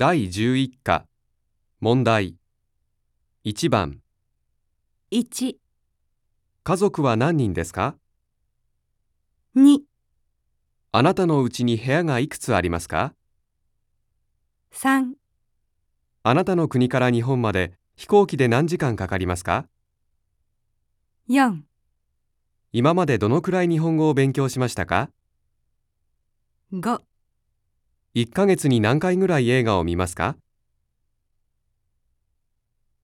第11課。問題。1番。1、家族は何人ですか？2、あなたのうちに部屋がいくつありますか？3、あなたの国から日本まで飛行機で何時間かかりますか？4、今までどのくらい日本語を勉強しましたか？5 1ヶ月に何回ぐらい映画を見ますか？